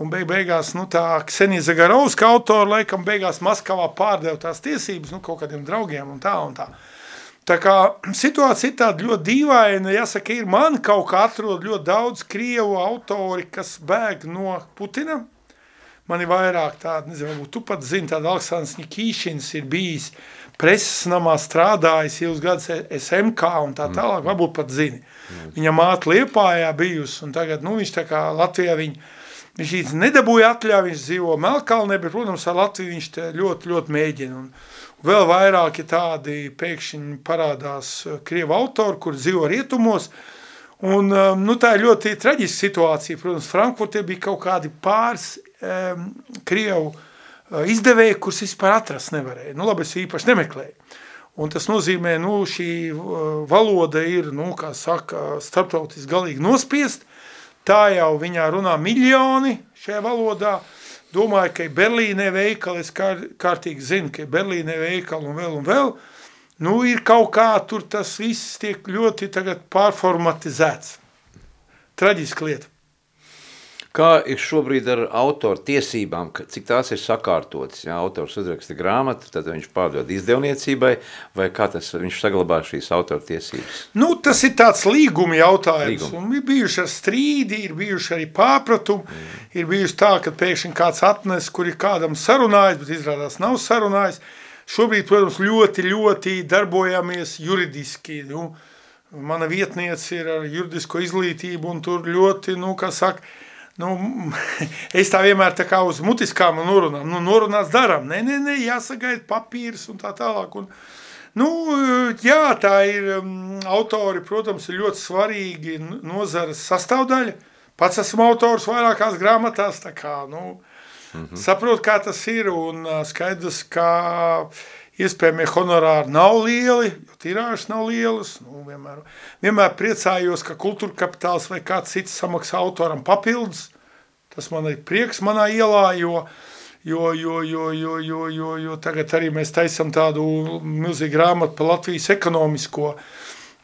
Un beig beigās, nu, tā Ksenija Zagarovska autora laikam beigās Maskavā pārdeva tās tiesības, nu, kaut kādiem draugiem un tā un tā. Tā kā situācija ir tāda ļoti dīvaina, jāsaka, ir man kaut kā atrod ļoti daudz Krievu autori, kas bēg no Putina, man ir vairāk tāda, nezinu, varbūt tu pat zini, tāda Aleksandrs Nikīšins ir bijis preses namā strādājis ilgus gadus SMK un tā tālāk, mm. varbūt pat zini. Mm. Viņa māte Liepājā bijusi, un tagad, nu, viņš tā kā Latvijā viņa, viņš īsti nedabūja atļauju, viņš dzīvo Melkalnē, bet, protams, ar Latviju viņš te ļoti, ļoti mēģina. Un vēl vairāki tādi pēkšņi parādās uh, Krievu autori, kur dzīvo rietumos, Un, um, nu, tā ir ļoti traģiska situācija. Protams, Frankfurtē bija kaut kādi pāris Krievu uh, izdevēji, kurus vispār atrast nevarēja. Nu, labi, es īpaši nemeklēju. Un tas nozīmē, nu, šī uh, valoda ir, nu, kā saka, starptautiski galīgi nospiest. Tā jau viņā runā miljoni šajā valodā. Domāju, ka Berlīnē veikali, es kār, kārtīgi zinu, ka Berlīnē veikali un vēl un vēl. Nu, ir kaut kā tur tas viss tiek ļoti tagad pārformatizēts. Traģiska lieta.
Kā ir šobrīd ar autoru tiesībām, cik tās ir sakārtotas? Ja autors uzraksta grāmatu, tad viņš pārdod izdevniecībai, vai kā tas viņš saglabā šīs autoru tiesības?
Nu, tas ir tāds līguma jautājums. Līguma. Un ir bijuši ar strīdi, ir bijuši arī pārpratumi, mm. ir bijuši tā, ka pēkšņi kāds atnes, kur ir kādam sarunājis, bet izrādās nav sarunājis. Šobrīd, protams, ļoti, ļoti darbojamies juridiski. Nu, mana vietniece ir ar juridisko izglītību un tur ļoti, nu, kā saka, Nu, es tā vienmēr tā kā uz mutiskām norunām, nu, norunāts daram, nē, nē, nē, jāsagaida papīrs un tā tālāk. Un, nu, jā, tā ir, um, autori, protams, ir ļoti svarīgi nozares sastāvdaļa. Pats esmu autors vairākās grāmatās, tā kā, nu, mm -hmm. saprot, kā tas ir, un skaidrs, ka iespējamie honorāri nav lieli, jo tirāžas nav lielas. Nu, vienmēr, vienmēr priecājos, ka kultūra kapitāls vai kāds cits samaksā autoram papildus. Tas man ir prieks manā ielā, jo, jo, jo, jo, jo, jo, jo, jo tagad arī mēs taisam tādu milzīgu grāmatu par Latvijas ekonomisko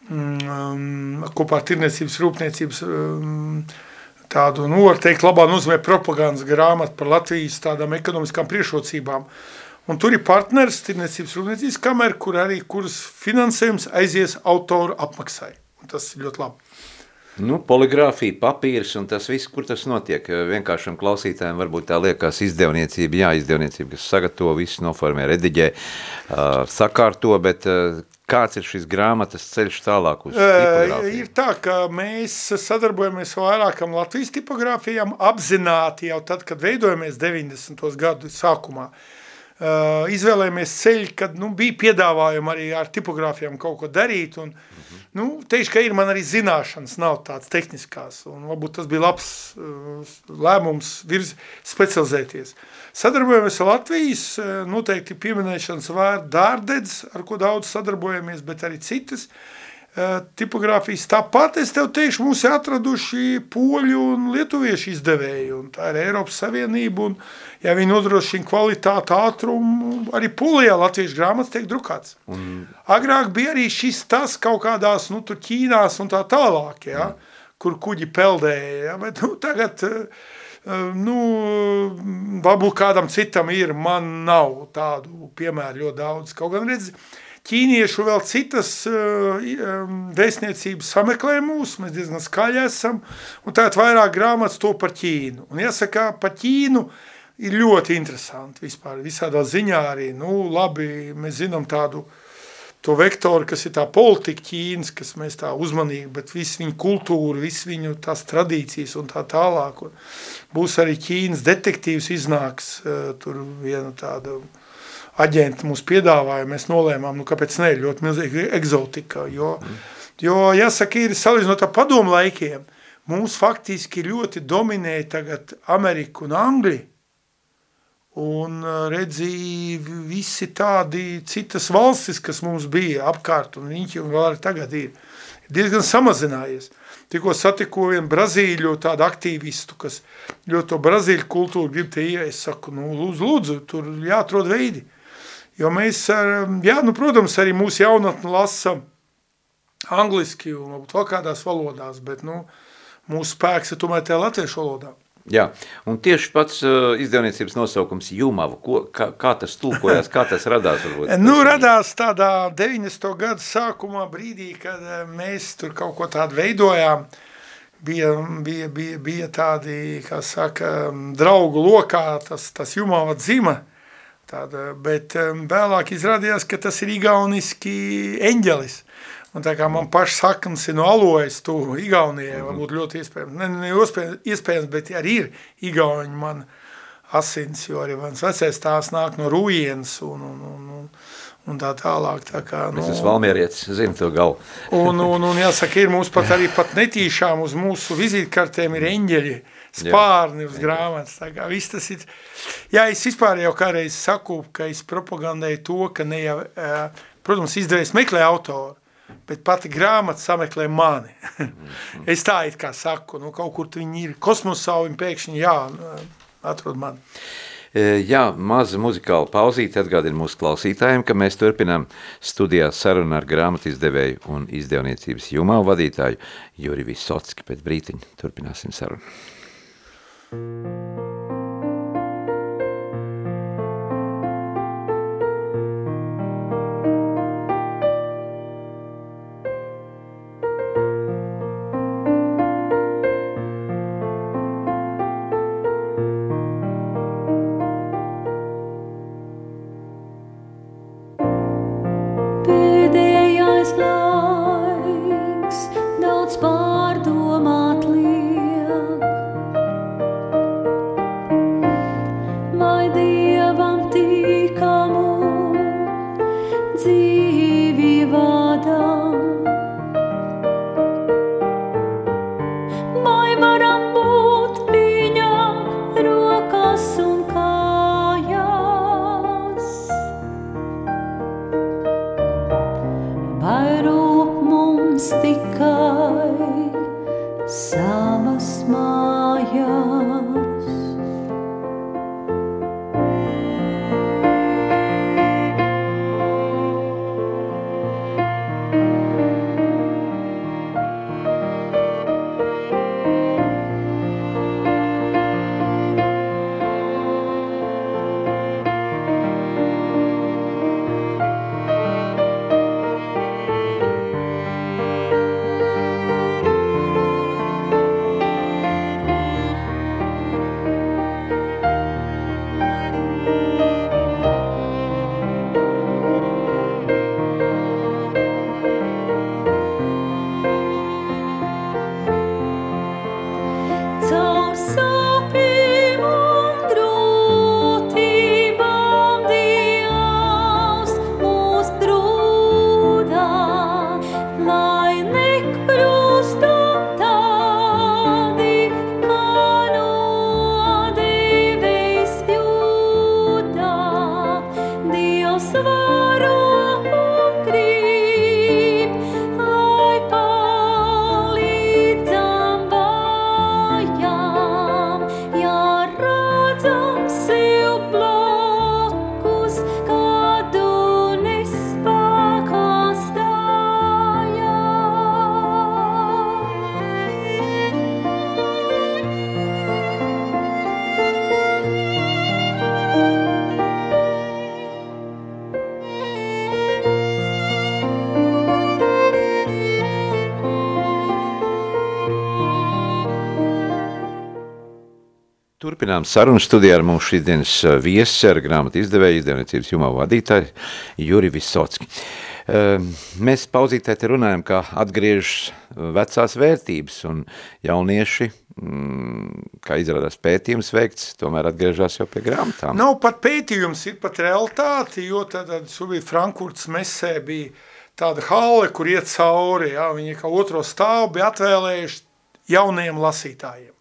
um, kopā tirniecības rūpniecības um, tādu, nu, var teikt, labā nozīmē propagandas grāmatu par Latvijas tādām ekonomiskām priešrocībām. Uh, Un tur ir partneris Tirniecības rūpniecības kamera, kur arī kuras finansējums aizies autoru apmaksai. Un tas ir ļoti labi.
Nu, poligrāfija, papīrs un tas viss, kur tas notiek. Vienkāršam klausītājiem varbūt tā liekas izdevniecība, jā, izdevniecība, kas sagatavo visu, noformē, rediģē, uh, sakārto, bet uh, kāds ir šis grāmatas ceļš tālāk uz tipogrāfiju?
Ir tā, ka mēs sadarbojamies vairākam Latvijas tipogrāfijām apzināti jau tad, kad veidojamies 90. gadu sākumā. Uh, Uh, izvēlējāmies ceļu, kad nu, bija piedāvājumi arī ar tipogrāfijām kaut ko darīt. Un, mm -hmm. nu, teikšu, ka ir man arī zināšanas, nav tāds tehniskās. Un varbūt tas bija labs uh, lēmums virz specializēties. Sadarbojamies ar Latvijas, uh, noteikti pieminēšanas vērta dārdedz, ar ko daudz sadarbojamies, bet arī citas. Uh, tipogrāfijas. Tāpat es tev teikšu, mums ir atraduši poļu un lietuviešu izdevēji, un tā ir Eiropas Savienība, un ja viņi nodrošina kvalitāti ātrumu, arī polijā latviešu grāmatas tiek drukāts. Un... Agrāk bija arī šis tas kaut kādās, nu, tur Ķīnās un tā tālāk, ja, mm. kur kuģi peldēja, ja, bet nu, tagad, nu, varbūt kādam citam ir, man nav tādu piemēru ļoti daudz. Kaut gan redz, ķīniešu vēl citas vēstniecības sameklē mūs, mēs diezgan skaļi esam, un tagad vairāk grāmatas to par Ķīnu. Un jāsaka, par Ķīnu ir ļoti interesanti vispār, visādā ziņā arī, nu, labi, mēs zinām tādu, to vektoru, kas ir tā politika Ķīnas, kas mēs tā uzmanīgi, bet visu viņu kultūru, visu viņu tās tradīcijas un tā tālāk. Un būs arī Ķīnas detektīvs iznāks, tur viena tāda aģenta mums piedāvāja, mēs nolēmām, nu kāpēc ne, ļoti milzīga egzotika, jo, jo jāsaka, ir salīdzinot ar padomu laikiem, mums faktiski ļoti dominē tagad Amerika un Anglija, un redzīja visi tādi citas valstis, kas mums bija apkārt, un viņš jau vēl arī tagad ir, ir diezgan samazinājies. Tikko satiku vienu Brazīļu tādu aktīvistu, kas ļoti to Brazīļu kultūru grib te ieies, saku, nu, lūdzu, lūdzu, tur jāatrod veidi. Jo mēs, jā, nu, protams, arī mūsu jaunatni lasa angliski un varbūt vēl kādās valodās, bet, nu, mūsu spēks ir tomēr tajā latviešu valodā.
Jā, un tieši pats uh, izdevniecības nosaukums Jumava, ko, kā, kā tas tulkojās, kā tas radās? Varbūt,
nu, radās tādā 90. gadu sākumā brīdī, kad mēs tur kaut ko tādu veidojām, bija, bija, bija, bija tādi, kā saka, draugu lokā, tas, tas Jumava dzima, tāda, bet um, vēlāk izrādījās, ka tas ir igauniski eņģelis. Un tā kā man pašs saknes ir no alojas tuvu Igaunijai, mm -hmm. varbūt ļoti iespējams, ne, ne iespējams, iespējams, bet arī ir Igauņi man asins, jo arī mans vecais tās nāk no Rujienas un, un, un, un, un tā tālāk. Tā kā,
nu, es esmu valmierietis, zinu to galu.
un, un, un jāsaka, ir mums pat arī pat netīšām uz mūsu vizītkartēm ir eņģeļi, spārni uz grāmatas. Tā kā viss tas ir. Jā, es vispār jau kādreiz saku, ka es propagandēju to, ka ne jau, protams, izdevējs meklē autoru, bet pati grāmata sameklē mani. es tā it kā saku, nu kaut kur viņi ir kosmosā, viņi pēkšņi, jā, atrod mani.
Jā, maza muzikāla pauzīte atgādina mūsu klausītājiem, ka mēs turpinām studijā sarunu ar grāmatu izdevēju un izdevniecības jumā vadītāju Juri Visocki. Pēc brītiņa turpināsim sarunu. you turpinām sarunu studijā ar mūsu šīdienas viesi, ar grāmatu izdevēju, izdevniecības jumā vadītāju Juri Visocki. Mēs pauzītē te runājam, kā atgriežas vecās vērtības un jaunieši, mm, kā izrādās pētījums veikts, tomēr atgriežas jau pie grāmatām.
Nav pat pētījums, ir pat realitāte, jo tad, tad bija Frankfurts mesē bija tāda hale, kur iet cauri, ja, viņi kā otro stāvu bija atvēlējuši jaunajiem lasītājiem.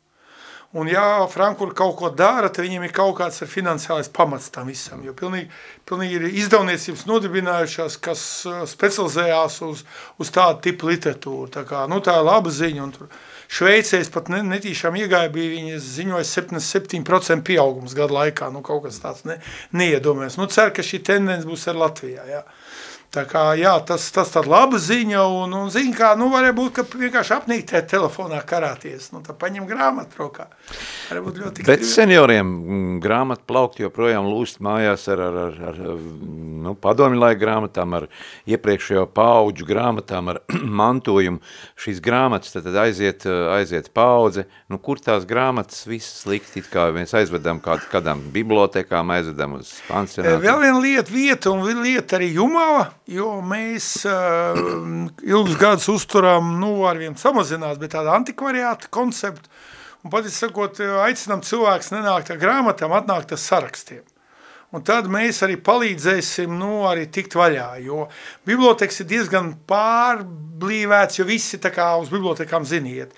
Un ja Frankfurt kaut ko dara, tad viņiem ir kaut kāds finansiālais pamats tam visam, jo pilnīgi, pilnīgi ir izdevniecības nodibinājušās, kas uh, specializējās uz, uz tādu tipu literatūru. Tā, kā, nu, tā ir laba ziņa, un tur Šveicēs pat ne, netīšām iegāja, bija viņas ziņoja 77% pieaugums gadu laikā, nu kaut kas tāds ne, neiedomājas. Nu cer, ka šī tendence būs ar Latvijā, jā. Tā kā, jā, tas, tas tāda laba ziņa, un, un ziņa, kā, nu, varēja būt, ka vienkārši apnīktē telefonā karāties, nu, tā paņem grāmatu rokā. Varēja būt ļoti
Bet senioriem mm, grāmatu plaukt joprojām lūst mājās ar, ar, ar, ar nu, padomju laika grāmatām, ar iepriekšējo paudžu grāmatām, ar mantojumu. Šīs grāmatas tad aiziet, aiziet paudze, nu, kur tās grāmatas visas likt, it kā mēs aizvedam kād, kādām bibliotekām, aizvedam uz pansionātiem.
Vēl viena lieta, vieta un lieta arī Jumava, jo mēs uh, ilgus gadus uzturām, nu, arvien samazinās, bet tāda antikvariāta konceptu, un patiesi sakot, aicinām cilvēks nenākt ar grāmatām, atnākt ar sarakstiem. Un tad mēs arī palīdzēsim, nu, arī tikt vaļā, jo biblioteks ir diezgan pārblīvēts, jo visi tā kā uz bibliotekām ziniet.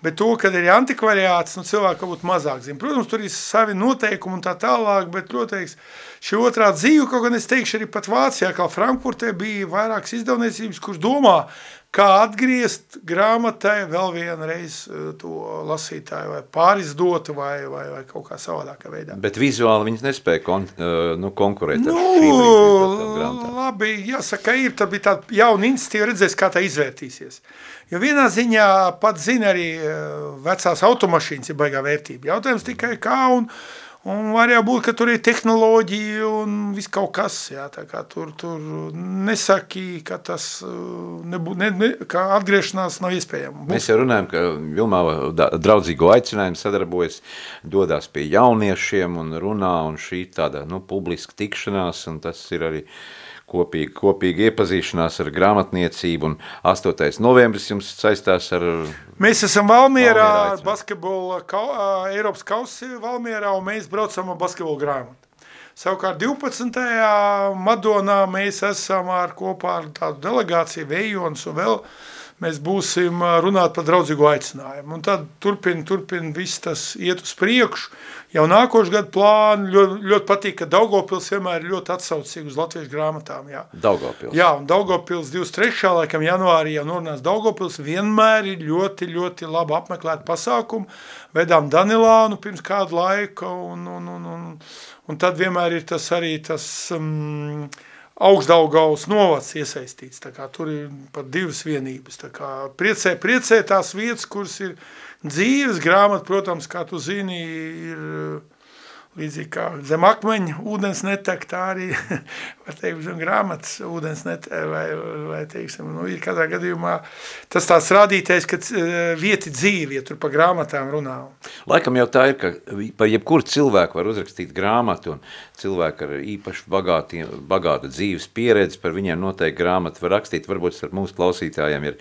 Bet to, kad ir antikvariāts, nu, cilvēki varbūt mazāk zina. Protams, tur ir savi noteikumi un tā tālāk, bet, protams, šī otrā dzīve, kaut gan es teikšu, arī pat Vācijā, kā Frankfurtē, bija vairākas izdevniecības, kuras domā, kā atgriezt grāmatai vēl vienreiz eh, to lasītāju vai pārizdot vai, vai, vai kaut kā savādākā veidā.
Bet vizuāli viņas nespēja kon, eh, nu, konkurēt
nu,
ar šīm
Labi, jāsaka, ir, tad bija tāda jauna institīva, redzēs, kā tā izvērtīsies. Jo vienā ziņā pat zina arī eh, vecās automašīnas ir baigā vērtība. Jautājums tikai kā un, Un var jau būt, ka tur ir tehnoloģija un viss kaut kas, jā, tur, tur nesaki, ka tas nebū, ne, ne, ka atgriešanās nav iespējama.
Mēs jau runājam, ka Vilmāva draudzīgo aicinājumu sadarbojas, dodās pie jauniešiem un runā, un šī tāda, nu, publiska tikšanās, un tas ir arī kopīgi, kopīgi iepazīšanās ar grāmatniecību, un 8. novembris jums saistās ar...
Mēs esam Valmierā basketbola, ka, Eiropas kausi Valmierā, un mēs braucam ar basketbola grāmatu. Savukārt 12. Madonā mēs esam ar kopā ar tādu delegāciju Vējons un vēl mēs būsim runāt par draudzīgo aicinājumu. Un tad turpin, turpin viss tas iet uz priekšu, jau nākošu gadu plānu. Ļoti, ļoti patīk, ka Daugavpils vienmēr ir ļoti atsaucīgi uz latviešu grāmatām. Jā,
Daugavpils.
Jā, un Daugavpils 23. laikam janvārī jau norunās Daugavpils vienmēr ir ļoti, ļoti labi apmeklēt pasākumu. Vedām Danilānu pirms kādu laiku, un, un, un, un, un tad vienmēr ir tas arī tas... Um, augstdaugavas novads iesaistīts, tā kā tur ir pat divas vienības, tā kā priecē, priecē tās vietas, kuras ir dzīves grāmata, protams, kā tu zini, ir līdzīgi kā zem akmeņa ūdens netek, tā arī, var teikt, zem grāmatas ūdens netek, vai, vai teiksim, nu, ir kādā gadījumā tas tās rādītais, ka vieti dzīvi, ja tur pa grāmatām runā.
Laikam jau tā ir, ka par jebkuru cilvēku var uzrakstīt grāmatu, un cilvēki ar īpaši bagāti, bagātu dzīves pieredzi, par viņiem noteikti grāmatu var rakstīt, varbūt ar mūsu klausītājiem ir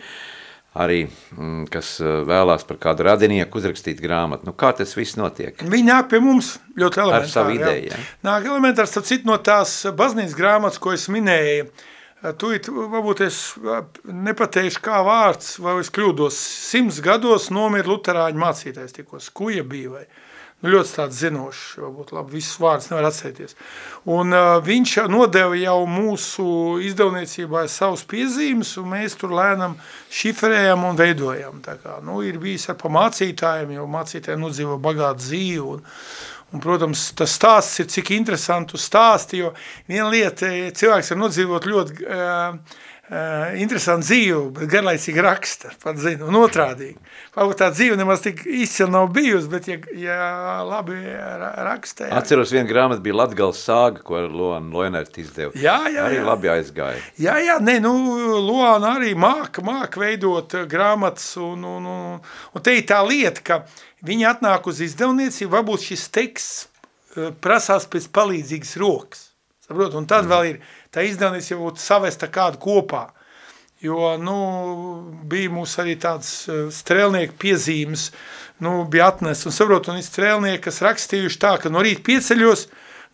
arī, mm, kas eh, vēlās par kādu radinieku uzrakstīt grāmatu. Nu, kā tas viss notiek?
Viņi nāk pie mums ļoti elementāri.
Ar savu ideju, ja?
Nāk elementāri, starp citu, no tās baznīcas grāmatas, ko es minēju, Tūlīt, varbūt es nepateikšu, kā vārds, vai es kļūdos. Simts gados nomira luterāņu mācītājs, tikko skuja bija vai nu, ļoti tāds zinošs, varbūt labi, visus vārdus nevar atcerēties. Un uh, viņš nodeva jau mūsu izdevniecībā savus piezīmes, un mēs tur lēnam šifrējam un veidojam. Tā kā, nu, ir bijis ar pa mācītājiem, jo mācītājiem nodzīvo bagātu dzīvi, un, un, protams, tas stāsts ir cik interesantu stāsti, jo viena lieta, cilvēks var nodzīvot ļoti uh, Uh, interesanti dzīve, bet garlaicīgi raksta, pat zinu, un otrādīgi. Varbūt tā dzīve nemaz tik izcila nav bijusi, bet ja, ja labi raksta. Jā.
Atceros, viena grāmata bija Latgals sāga, ko Loana Loenert izdeva.
Jā, jā,
Arī
jā.
labi aizgāja.
Jā, jā, nē, nu, Loana arī māka, māka veidot uh, grāmatas, un, un, un, un te ir tā lieta, ka viņi atnāk uz izdevniecību, varbūt šis teksts uh, prasās pēc palīdzīgas rokas. Saprot? Un tad vēl ir tā izdevniecība būtu savesta kādu kopā. Jo, nu, bija mums arī tāds uh, strēlnieku piezīmes, nu, bija atnest, un saprot, un ir strēlnieki, kas rakstījuši tā, ka no rīta pieceļos,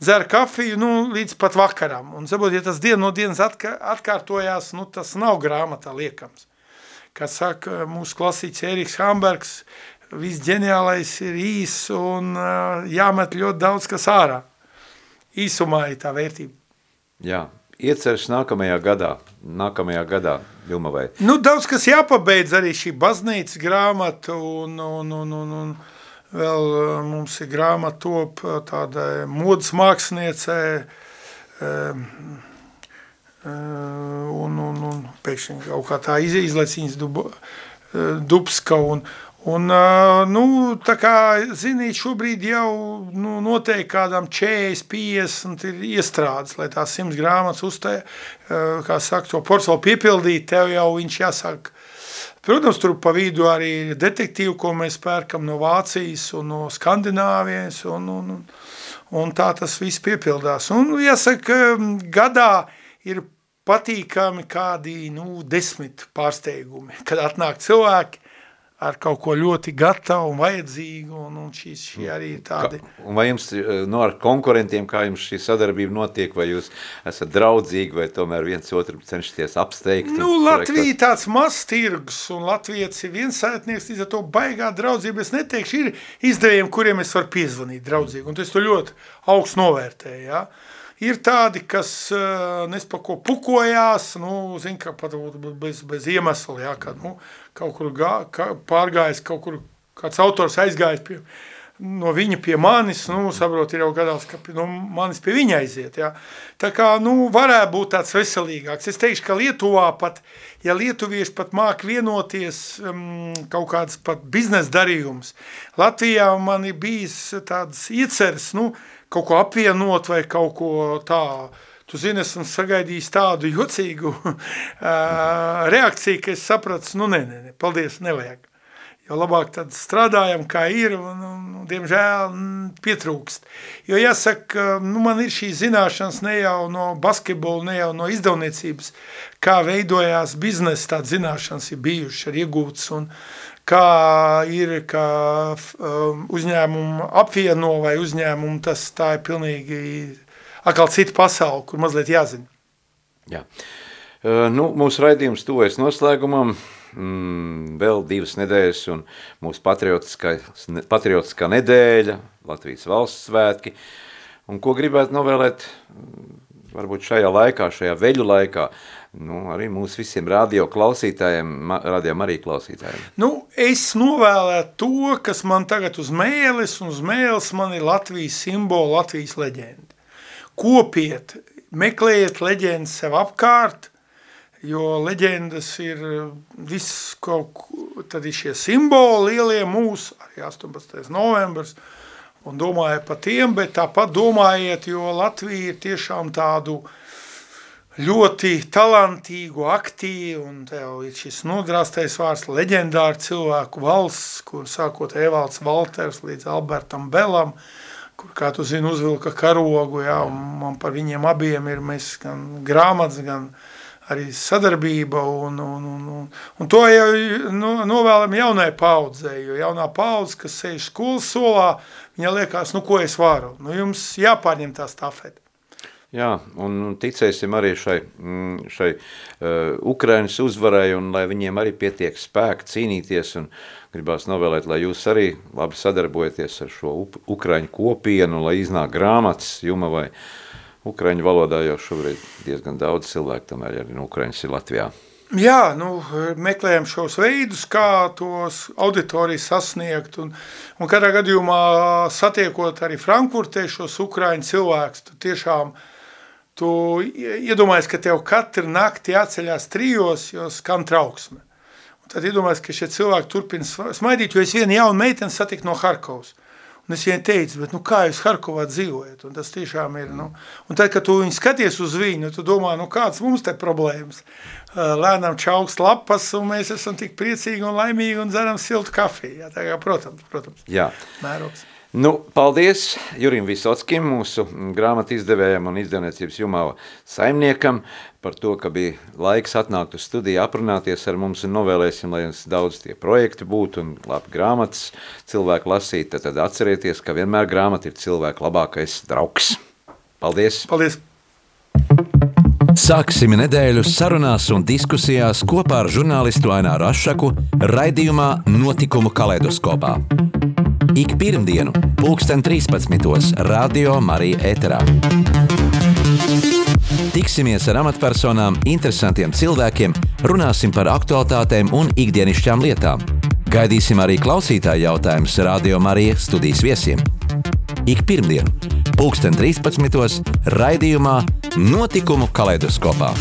dzer kafiju, nu, līdz pat vakaram. Un, saprot, ja tas dienu no dienas atka, atkārtojās, nu, tas nav grāmatā liekams. Kā saka mūsu klasīts Eriks Hambergs, viss ģeniālais ir īs un uh, jāmet ļoti daudz kas ārā. Īsumā ir tā vērtība.
Jā, ieceres nākamajā gadā, nākamajā gadā, Vilmavai.
Nu, daudz kas jāpabeidz arī šī baznīcas grāmata un, un, un, un, un vēl uh, mums ir grāmata top uh, tādai modas māksliniecē um, uh, un, un, un pēkšņi kaut kā tā iz, izlaicīņas dub, uh, Dubska un, un nu, tā kā, zinīt, šobrīd jau nu, noteikti kādām 40, 50 ir iestrādes, lai tās 100 grāmatas uztē, kā saka, to porcelu piepildīt, tev jau viņš jāsaka, Protams, tur pa vidu arī ir detektīvi, ko mēs pērkam no Vācijas un no Skandināvijas, un, un, un, un tā tas viss piepildās. Un, jāsaka, gadā ir patīkami kādi, nu, desmit pārsteigumi, kad atnāk cilvēki ar kaut ko ļoti gatavu un vajadzīgu, un, un šīs šī arī ir tādi.
Ka, un vai jums no ar konkurentiem, kā jums šī sadarbība notiek, vai jūs esat draudzīgi, vai tomēr viens otru cenšaties apsteigt?
Nu, Latvija ir tāds mazs tirgus, un Latvijas ir viens saitnieks, līdz ar to baigā draudzība. Es neteikšu, ir izdevējiem, kuriem es varu piezvanīt draudzīgi, un es to ļoti augstu novērtēju, ja? Ir tādi, kas uh, nespako pukojās, nu, zin, ka pat bez, bez iemesla, jā, kad, nu, kaut kur gā, kā, pārgājis, kaut kur kāds autors aizgājis pie, no viņa pie manis, nu, saprot, ir jau gadās, ka no manis pie viņa aiziet, jā. Tā kā, nu, varētu būt tāds veselīgāks. Es teikšu, ka Lietuvā pat, ja lietuvieši pat māk vienoties um, kaut kāds pat biznesa darījums, Latvijā man ir bijis tāds ieceres, nu, kaut ko apvienot vai kaut ko tā, tu zini, esmu sagaidījis tādu jocīgu reakciju, ka es sapratu, nu, nē, nē, nē, paldies, nevajag. Jo labāk tad strādājam, kā ir, un, un, un diemžēl, pietrūkst. Jo jāsaka, nu, man ir šī zināšanas ne jau no basketbola, ne jau no izdevniecības, kā veidojās biznesa, tāda zināšanas ir bijuši ar iegūtas, un kā ir, ka um, uzņēmumu apvieno vai uzņēmumu, tas tā ir pilnīgi atkal cita pasaule, kur mazliet jāzina.
Jā. Nu, mūsu raidījums tuvojas noslēgumam. Mm, vēl divas nedēļas un mūsu patriotiskā, patriotiskā nedēļa, Latvijas valsts svētki. Un ko gribētu novēlēt varbūt šajā laikā, šajā veļu laikā, nu, arī mūsu visiem radio klausītājiem, radio arī klausītājiem?
Nu, es novēlētu to, kas man tagad uz mēles, un uz mēles man ir Latvijas simbola, Latvijas leģenda. Kopiet, meklējiet leģendas sev apkārt, jo leģendas ir viss kaut, tad ir šie simboli lielie mūsu, arī 18. novembrs, un domājiet par tiem, bet tāpat domājiet, jo Latvija ir tiešām tādu ļoti talantīgu, aktīvu, un tev ir šis nodrāstais vārds leģendāru cilvēku valsts, kur sākot Evalds Valters līdz Albertam Belam, kur, kā tu zini, uzvilka karogu, jā, un man par viņiem abiem ir mēs gan grāmatas, gan arī sadarbība, un, un, un, un, un to jau no, novēlam jaunai paudzei, jo jaunā paudze, kas sēž skolas solā, viņa liekas, nu, ko es varu, nu, jums jāpārņem tā stafeta.
Jā, un ticēsim arī šai, šai uh, Ukrainas uzvarai, un lai viņiem arī pietiek spēka cīnīties, un gribās novēlēt, lai jūs arī labi sadarbojaties ar šo Ukraiņu kopienu, lai iznāk grāmatas juma vai Ukraiņu valodā, jo šobrīd diezgan daudz cilvēku tomēr arī no Ukraiņas ir Latvijā.
Jā, nu, meklējam šos veidus, kā tos auditorijas sasniegt, un, un kādā gadījumā satiekot arī Frankfurtē šos Ukraiņu cilvēkus, tad tiešām tu iedomājies, ka tev katru nakti jāceļās trijos, jo skan trauksme. Tad iedomājies, ka šie cilvēki turpina smaidīt, jo es vienu jaunu meiteni satiku no Harkovas. Un es viņai teicu, bet nu, kā jūs Harkovā dzīvojat? Un tas tiešām ir. Nu. Un tad, kad tu viņu skaties uz viņu, tu domā, nu kāds mums te problēmas? Lēnām čaukst lapas, un mēs esam tik priecīgi un laimīgi un dzeram siltu kafiju. Jā, tā kā, protams, protams.
Jā.
Mērogs.
Nu, paldies Jurim Visockim, mūsu grāmatu izdevējam un izdevniecības jumā saimniekam par to, ka bija laiks atnākt uz studiju, aprunāties ar mums un novēlēsim, lai jums daudz tie projekti būtu un labi grāmatas cilvēku lasīt, tad, tad atcerieties, ka vienmēr grāmata ir cilvēku labākais draugs. Paldies!
Paldies!
Sāksim nedēļu sarunās un diskusijās kopā ar žurnālistu Aināru Ašaku raidījumā Notikumu kaleidoskopā ik pirmdienu, pulksten 13. Radio Marija Eterā. Tiksimies ar amatpersonām, interesantiem cilvēkiem, runāsim par aktuālitātēm un ikdienišķām lietām. Gaidīsim arī klausītāju jautājumus Radio Marija studijas viesiem. Ik pirmdienu, pulksten 13. raidījumā Notikumu kaleidoskopā.